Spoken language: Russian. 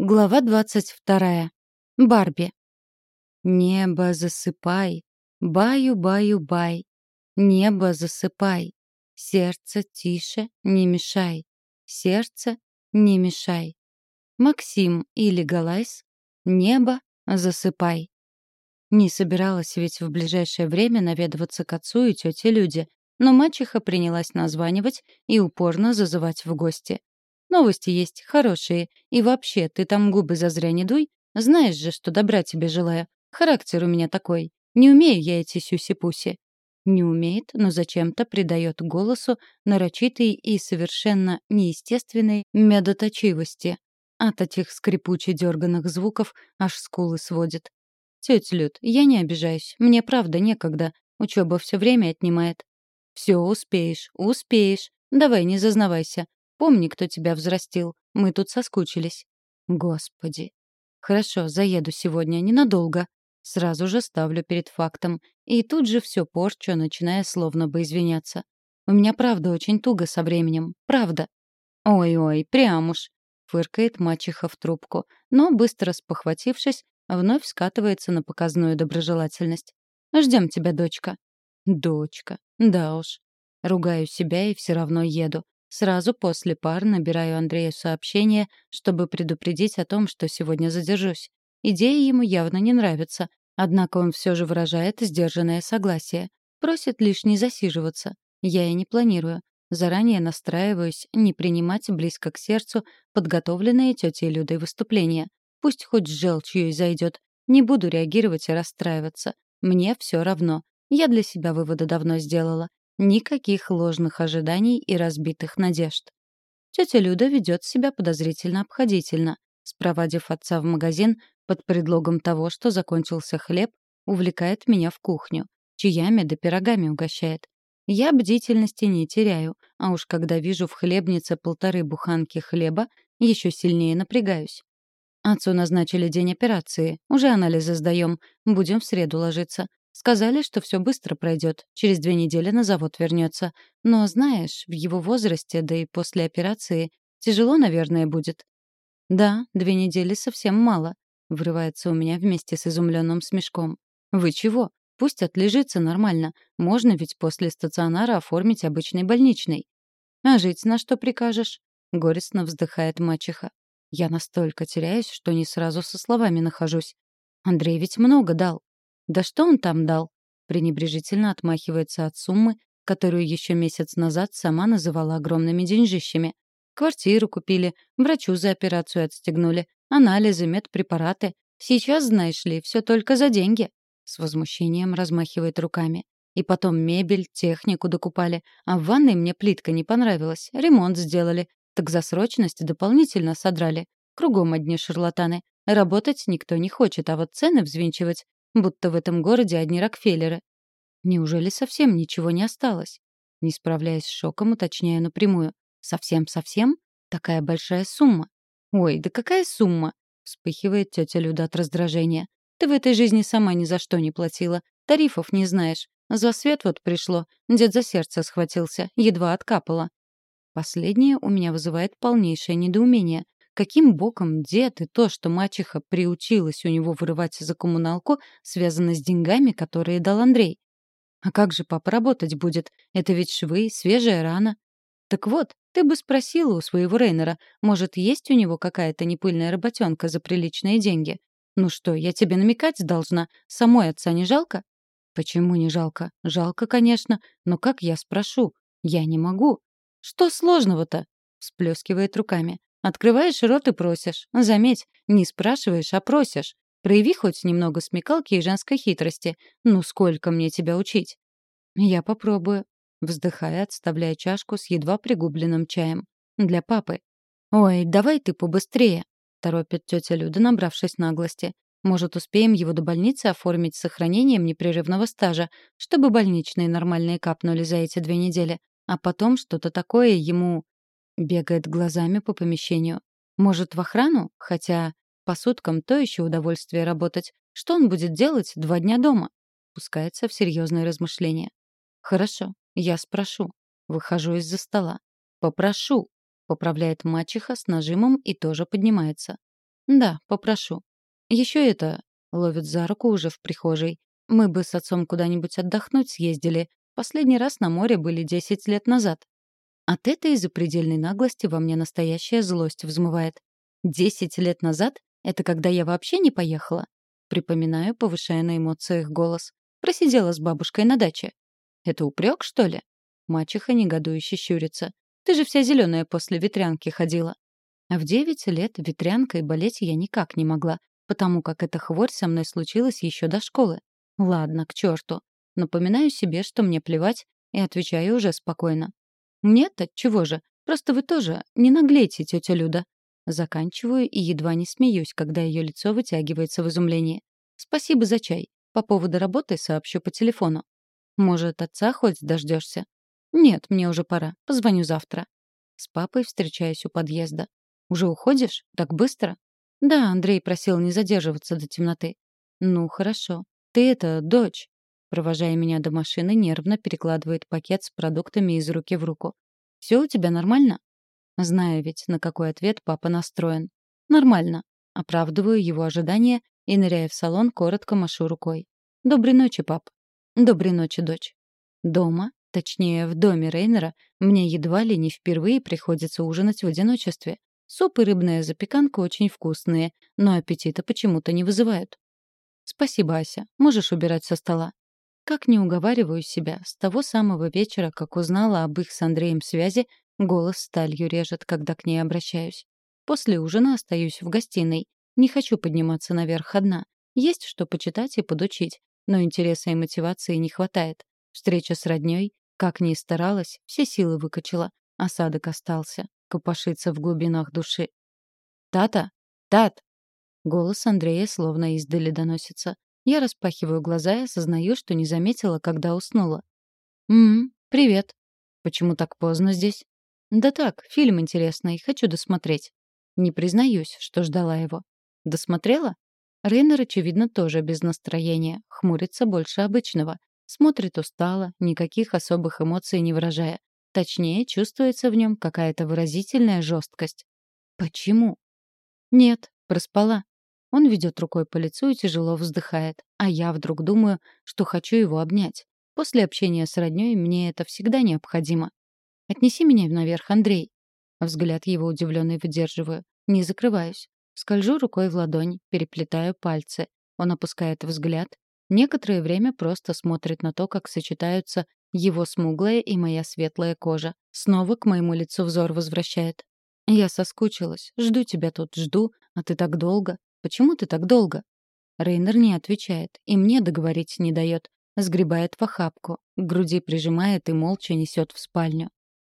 Глава двадцать вторая. Барби. Небо засыпай, баю-баю-бай. Небо засыпай. Сердце тише, не мешай. Сердце не мешай. Максим или Галайс. Небо засыпай. Не собиралась ведь в ближайшее время наведываться к отцу и тете Люде, но мачеха принялась названивать и упорно зазывать в гости. Новости есть хорошие. И вообще, ты там губы зазря не дуй. Знаешь же, что добра тебе желаю. Характер у меня такой. Не умею я эти сюси-пуси. Не умеет, но зачем-то придает голосу нарочитой и совершенно неестественной медоточивости. От этих скрипуче дерганных звуков аж скулы сводит. Тетя Люд, я не обижаюсь. Мне правда некогда. Учеба все время отнимает. Все успеешь, успеешь. Давай, не зазнавайся. Помни, кто тебя взрастил. Мы тут соскучились. Господи. Хорошо, заеду сегодня ненадолго. Сразу же ставлю перед фактом. И тут же все порчу, начиная словно бы извиняться. У меня правда очень туго со временем. Правда. Ой-ой, прям уж. Фыркает мачеха в трубку, но, быстро спохватившись, вновь скатывается на показную доброжелательность. Ждем тебя, дочка. Дочка. Да уж. Ругаю себя и все равно еду. Сразу после пар набираю Андрею сообщение, чтобы предупредить о том, что сегодня задержусь. Идея ему явно не нравится, однако он все же выражает сдержанное согласие. Просит лишь не засиживаться. Я и не планирую. Заранее настраиваюсь не принимать близко к сердцу подготовленные тетей Людой выступления. Пусть хоть с желчью и зайдет. Не буду реагировать и расстраиваться. Мне все равно. Я для себя выводы давно сделала. Никаких ложных ожиданий и разбитых надежд. Тетя Люда ведет себя подозрительно обходительно. Спровадив отца в магазин под предлогом того, что закончился хлеб, увлекает меня в кухню. Чаями да пирогами угощает. Я бдительности не теряю, а уж когда вижу в хлебнице полторы буханки хлеба, еще сильнее напрягаюсь. Отцу назначили день операции. Уже анализы сдаем. Будем в среду ложиться. Сказали, что все быстро пройдет, через две недели на завод вернется. Но, знаешь, в его возрасте, да и после операции, тяжело, наверное, будет. Да, две недели совсем мало. Врывается у меня вместе с изумленным смешком. Вы чего? Пусть отлежится нормально. Можно ведь после стационара оформить обычный больничный. А жить на что прикажешь? Горестно вздыхает мачеха. Я настолько теряюсь, что не сразу со словами нахожусь. Андрей ведь много дал. Да что он там дал? Пренебрежительно отмахивается от суммы, которую еще месяц назад сама называла огромными деньжищами. Квартиру купили, врачу за операцию отстегнули, анализы, медпрепараты. Сейчас, знаешь ли, все только за деньги. С возмущением размахивает руками. И потом мебель, технику докупали. А в ванной мне плитка не понравилась. Ремонт сделали. Так за срочность дополнительно содрали. Кругом одни шарлатаны. Работать никто не хочет, а вот цены взвинчивать будто в этом городе одни Рокфеллеры. Неужели совсем ничего не осталось? Не справляясь с шоком, уточняю напрямую. Совсем-совсем? Такая большая сумма. Ой, да какая сумма? Вспыхивает тетя Люда от раздражения. Ты в этой жизни сама ни за что не платила. Тарифов не знаешь. За свет вот пришло. Дед за сердце схватился. Едва откапала. Последнее у меня вызывает полнейшее недоумение. Каким боком дед и то, что мачеха приучилась у него вырывать за коммуналку, связано с деньгами, которые дал Андрей? А как же папа работать будет? Это ведь швы, свежая рана. Так вот, ты бы спросила у своего Рейнера, может, есть у него какая-то непыльная работенка за приличные деньги? Ну что, я тебе намекать должна? Самой отца не жалко? Почему не жалко? Жалко, конечно, но как я спрошу? Я не могу. Что сложного-то? Всплескивает руками. Открываешь рот и просишь. Заметь, не спрашиваешь, а просишь. Прояви хоть немного смекалки и женской хитрости. Ну сколько мне тебя учить? Я попробую. Вздыхая, отставляя чашку с едва пригубленным чаем. Для папы. Ой, давай ты побыстрее. Торопит тетя Люда, набравшись наглости. Может, успеем его до больницы оформить с сохранением непрерывного стажа, чтобы больничные нормальные капнули за эти две недели. А потом что-то такое ему Бегает глазами по помещению. Может, в охрану? Хотя по суткам то еще удовольствие работать. Что он будет делать два дня дома? Пускается в серьезные размышления. Хорошо, я спрошу. Выхожу из-за стола. Попрошу. Поправляет мачеха с нажимом и тоже поднимается. Да, попрошу. Еще это... Ловит за руку уже в прихожей. Мы бы с отцом куда-нибудь отдохнуть съездили. Последний раз на море были 10 лет назад. От этой запредельной наглости во мне настоящая злость взмывает. Десять лет назад? Это когда я вообще не поехала? Припоминаю, повышая на эмоциях голос. Просидела с бабушкой на даче. Это упрек, что ли? Мачеха негодующе щурится. Ты же вся зеленая после ветрянки ходила. А в девять лет ветрянкой болеть я никак не могла, потому как эта хворь со мной случилась еще до школы. Ладно, к черту. Напоминаю себе, что мне плевать, и отвечаю уже спокойно. Нет, чего же, просто вы тоже не наглейте, тетя Люда. Заканчиваю и едва не смеюсь, когда ее лицо вытягивается в изумлении. Спасибо за чай. По поводу работы сообщу по телефону. Может, отца хоть дождешься? Нет, мне уже пора. Позвоню завтра. С папой встречаюсь у подъезда. Уже уходишь? Так быстро? Да, Андрей просил не задерживаться до темноты. Ну, хорошо. Ты это, дочь. Провожая меня до машины, нервно перекладывает пакет с продуктами из руки в руку. Все у тебя нормально? Знаю ведь, на какой ответ папа настроен. Нормально. Оправдываю его ожидания и, ныряя в салон, коротко машу рукой. Доброй ночи, пап. Доброй ночи, дочь. Дома, точнее, в доме Рейнера, мне едва ли не впервые приходится ужинать в одиночестве. Суп и рыбная запеканка очень вкусные, но аппетита почему-то не вызывают. Спасибо, Ася. Можешь убирать со стола. Как не уговариваю себя, с того самого вечера, как узнала об их с Андреем связи, голос сталью режет, когда к ней обращаюсь. После ужина остаюсь в гостиной. Не хочу подниматься наверх одна. Есть что почитать и подучить, но интереса и мотивации не хватает. Встреча с роднёй, как ни старалась, все силы выкачала. Осадок остался копошится в глубинах души. «Тата! Тат!» Голос Андрея словно издали доносится. Я распахиваю глаза и осознаю, что не заметила, когда уснула. «Ммм, привет. Почему так поздно здесь?» «Да так, фильм интересный, хочу досмотреть». Не признаюсь, что ждала его. «Досмотрела?» Рейнер, очевидно, тоже без настроения, хмурится больше обычного. Смотрит устало, никаких особых эмоций не выражая. Точнее, чувствуется в нем какая-то выразительная жесткость. Почему? Нет, проспала. Он ведет рукой по лицу и тяжело вздыхает. А я вдруг думаю, что хочу его обнять. После общения с роднёй мне это всегда необходимо. Отнеси меня наверх, Андрей. Взгляд его удивленный выдерживаю. Не закрываюсь. Скольжу рукой в ладонь, переплетаю пальцы. Он опускает взгляд. Некоторое время просто смотрит на то, как сочетаются его смуглая и моя светлая кожа. Снова к моему лицу взор возвращает. Я соскучилась. Жду тебя тут, жду. А ты так долго. Почему ты так долго? Рейнер не отвечает. И мне договорить не дает. Сгребает в охапку. К груди прижимает и молча несет в спальню.